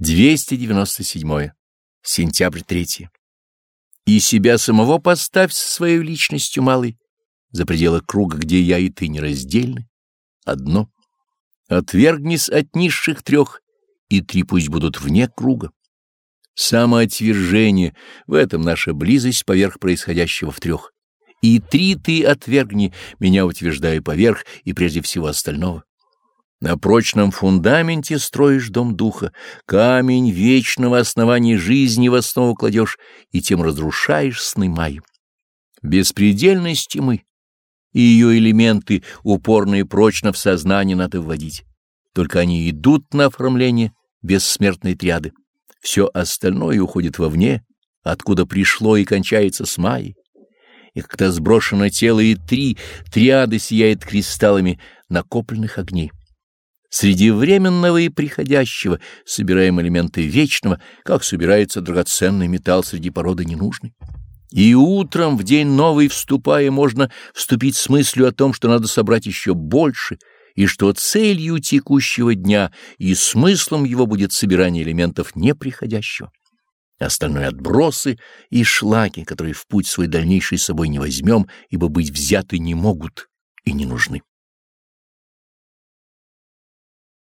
297. Сентябрь 3. И себя самого поставь со своей личностью малой, за пределы круга, где я и ты нераздельны. Одно. Отвергнись от низших трех, и три пусть будут вне круга. Самоотвержение — в этом наша близость поверх происходящего в трех. И три ты отвергни, меня утверждая поверх и прежде всего остального. На прочном фундаменте строишь дом духа, камень вечного основания жизни в основу кладешь, и тем разрушаешь сны мои. Беспредельности мы, и ее элементы упорно и прочно в сознание надо вводить. Только они идут на оформление бессмертной триады. Все остальное уходит вовне, откуда пришло и кончается с Майей. И когда сброшено тело и три, триады сияет кристаллами накопленных огней. Среди временного и приходящего собираем элементы вечного, как собирается драгоценный металл среди породы ненужной. И утром, в день новый вступая, можно вступить с мыслью о том, что надо собрать еще больше, и что целью текущего дня и смыслом его будет собирание элементов неприходящего. Остальное отбросы и шлаки, которые в путь свой дальнейший с собой не возьмем, ибо быть взяты не могут и не нужны.